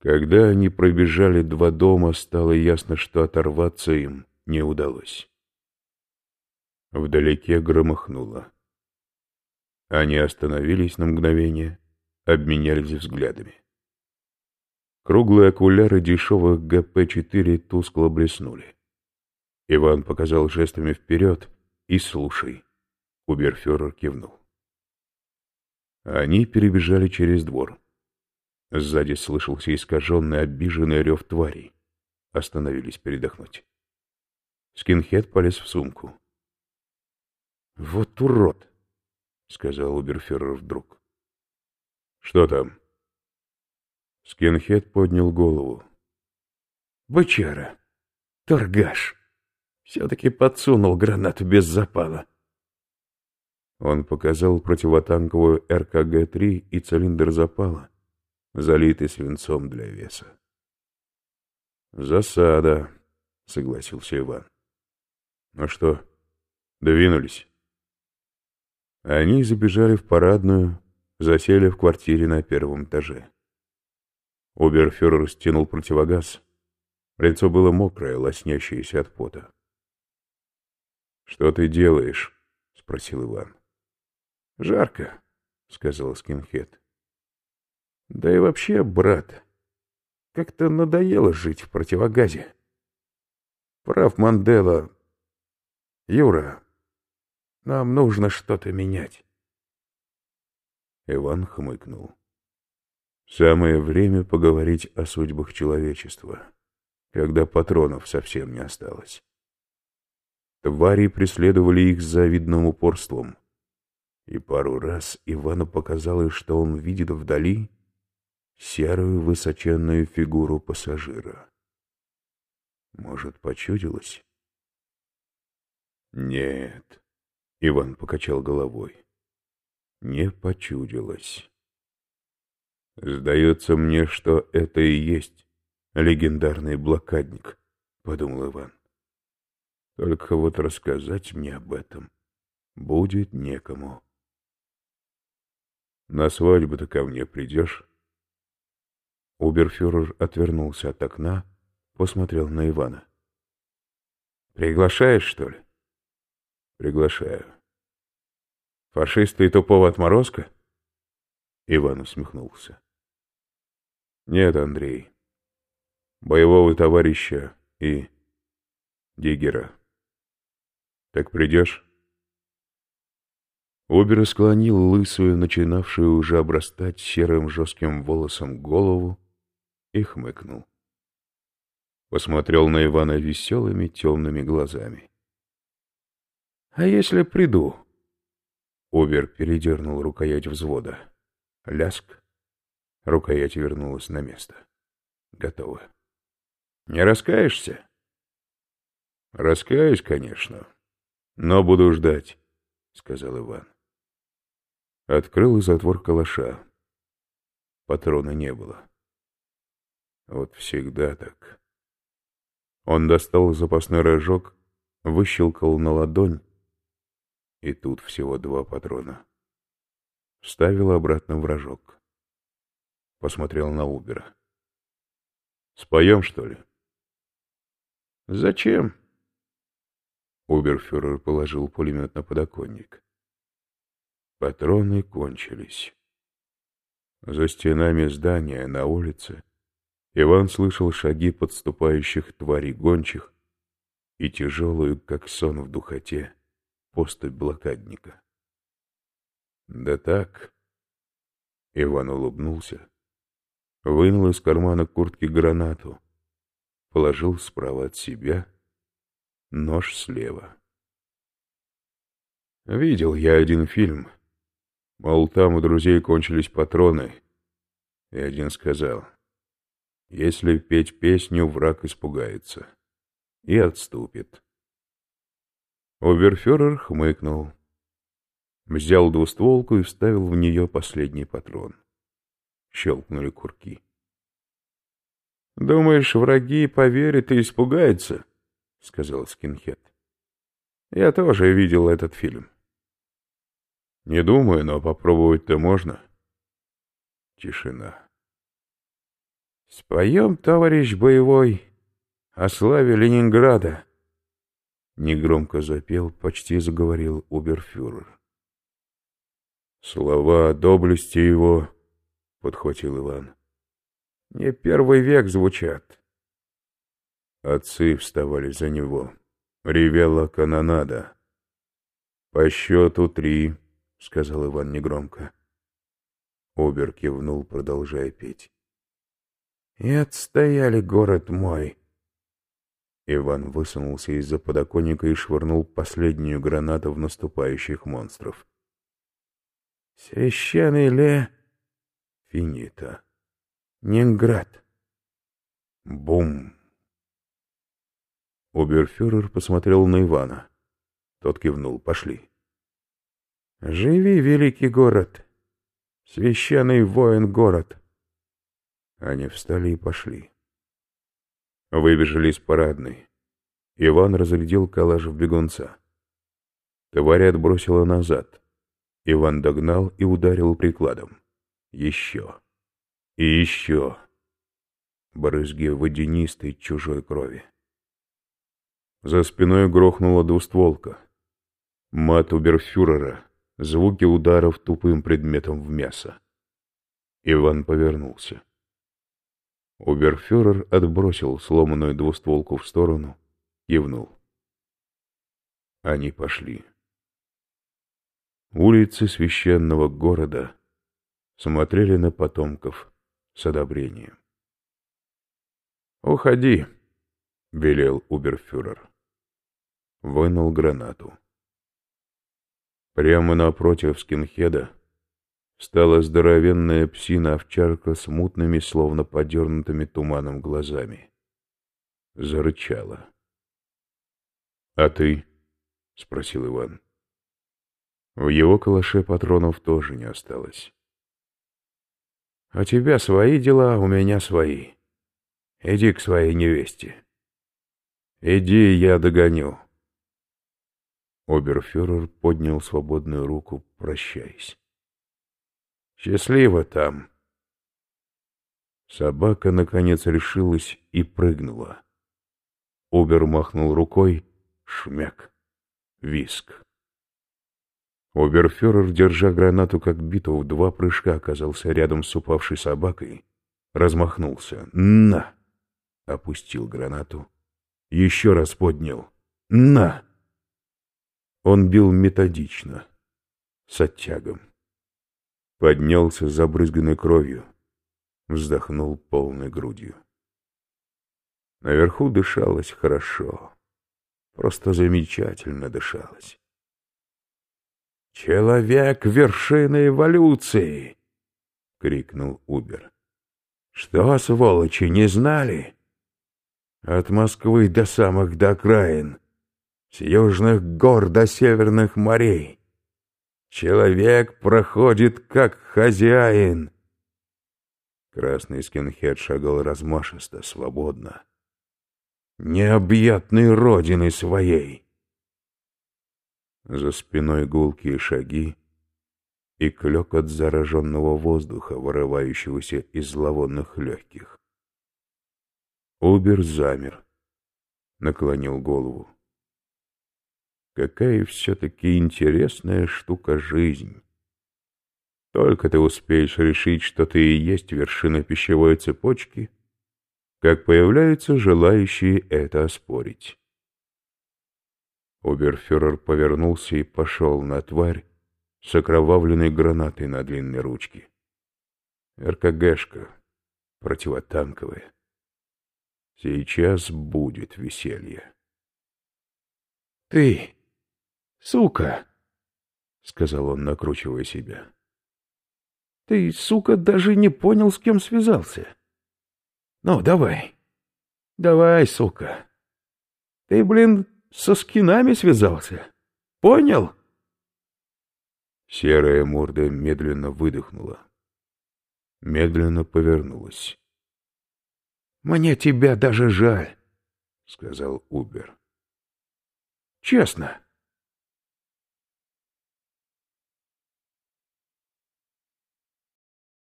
Когда они пробежали два дома, стало ясно, что оторваться им не удалось. Вдалеке громыхнуло. Они остановились на мгновение, обменялись взглядами. Круглые окуляры дешевых ГП-4 тускло блеснули. Иван показал жестами вперед и слушай. Уберфюрер кивнул. Они перебежали через двор. Сзади слышался искаженный, обиженный рев тварей. Остановились передохнуть. Скинхед полез в сумку. «Вот урод!» — сказал Уберфюрер вдруг. «Что там?» Скинхед поднял голову. «Бычара! Торгаш! Все-таки подсунул гранату без запала!» Он показал противотанковую РКГ-3 и цилиндр запала, залитый свинцом для веса. «Засада», — согласился Иван. «Ну что, двинулись?» Они забежали в парадную, засели в квартире на первом этаже. Оберфюрер стянул противогаз. Лицо было мокрое, лоснящееся от пота. «Что ты делаешь?» — спросил Иван. «Жарко», — сказал скинхед. «Да и вообще, брат, как-то надоело жить в противогазе. Прав Мандела. Юра, нам нужно что-то менять». Иван хмыкнул. «Самое время поговорить о судьбах человечества, когда патронов совсем не осталось». Твари преследовали их с завидным упорством — и пару раз Ивану показалось, что он видит вдали серую высоченную фигуру пассажира. Может, почудилось? Нет, Иван покачал головой. Не почудилось. Сдается мне, что это и есть легендарный блокадник, подумал Иван. Только вот рассказать мне об этом будет некому. На свадьбу-то ко мне придешь?» Уберфюрер отвернулся от окна, посмотрел на Ивана. «Приглашаешь, что ли?» «Приглашаю». «Фашисты и тупого отморозка?» Иван усмехнулся. «Нет, Андрей. Боевого товарища и диггера. Так придешь?» Обер склонил лысую, начинавшую уже обрастать серым жестким волосом голову и хмыкнул. Посмотрел на Ивана веселыми темными глазами. — А если приду? Обер передернул рукоять взвода. Ляск. Рукоять вернулась на место. Готово. — Не раскаешься? — Раскаюсь, конечно, но буду ждать, — сказал Иван. Открыл затвор калаша. Патрона не было. Вот всегда так. Он достал запасной рожок, выщелкал на ладонь, и тут всего два патрона. Вставил обратно в рожок. Посмотрел на Убера. «Споем, что ли?» «Зачем?» Уберфюрер положил пулемет на подоконник. Патроны кончились. За стенами здания на улице Иван слышал шаги подступающих тварей гончих и тяжелую, как сон в духоте, поступь блокадника. Да так. Иван улыбнулся, вынул из кармана куртки гранату, положил справа от себя, нож слева. Видел я один фильм — Мол, там у друзей кончились патроны. И один сказал, если петь песню, враг испугается и отступит. Оберфюрер хмыкнул, взял двустволку и вставил в нее последний патрон. Щелкнули курки. «Думаешь, враги поверят и испугаются?» — сказал Скинхед. «Я тоже видел этот фильм». Не думаю, но попробовать-то можно. Тишина. Споем, товарищ боевой, о славе Ленинграда. Негромко запел, почти заговорил уберфюрер. Слова доблести его, подхватил Иван. Не первый век звучат. Отцы вставали за него. Ревела канонада. По счету три, сказал Иван негромко. Обер кивнул, продолжая петь. И отстояли город мой. Иван высунулся из-за подоконника и швырнул последнюю гранату в наступающих монстров. Священный ле... Финита. Нинград. Бум. Оберфюрер посмотрел на Ивана. Тот кивнул. Пошли. Живи, великий город. Священный воин город. Они встали и пошли. Выбежали из парадной. Иван разрядил калаш в бегунца. Тварь отбросила назад. Иван догнал и ударил прикладом. Еще. И еще. Брызги водянистой чужой крови. За спиной грохнула двустволка. Мат уберфюрера, звуки ударов тупым предметом в мясо. Иван повернулся. Уберфюрер отбросил сломанную двустволку в сторону, кивнул. Они пошли. Улицы священного города смотрели на потомков с одобрением. «Уходи», — велел уберфюрер. Вынул гранату. Прямо напротив скинхеда стала здоровенная псина-овчарка с мутными, словно подернутыми туманом глазами. Зарычала. — А ты? — спросил Иван. В его калаше патронов тоже не осталось. — У тебя свои дела, у меня свои. Иди к своей невесте. Иди, я догоню. Оберфюрер поднял свободную руку, прощаясь. Счастливо там. Собака, наконец, решилась и прыгнула. Обер махнул рукой. Шмяк. Виск. Оберфюрер, держа гранату как биту, в два прыжка оказался рядом с упавшей собакой, размахнулся. «На!» Опустил гранату. Еще раз поднял. «На!» Он бил методично, с оттягом. Поднялся, забрызганной кровью. Вздохнул полной грудью. Наверху дышалось хорошо. Просто замечательно дышалось. «Человек — вершины эволюции!» — крикнул Убер. «Что, сволочи, не знали? От Москвы до самых до окраин, с южных гор до северных морей. Человек проходит как хозяин. Красный скинхед шагал размашисто, свободно. Необъятной родины своей. За спиной гулкие шаги и клёкот зараженного воздуха, вырывающегося из зловонных легких. Убер замер, наклонил голову. Какая все-таки интересная штука жизнь. Только ты успеешь решить, что ты и есть вершина пищевой цепочки, как появляются желающие это оспорить. Оберфюрер повернулся и пошел на тварь с окровавленной гранатой на длинной ручке. РКГшка, противотанковая. Сейчас будет веселье. «Ты!» «Сука!» — сказал он, накручивая себя. «Ты, сука, даже не понял, с кем связался. Ну, давай. Давай, сука. Ты, блин, со скинами связался. Понял?» Серая морда медленно выдохнула. Медленно повернулась. «Мне тебя даже жаль», — сказал Убер. «Честно».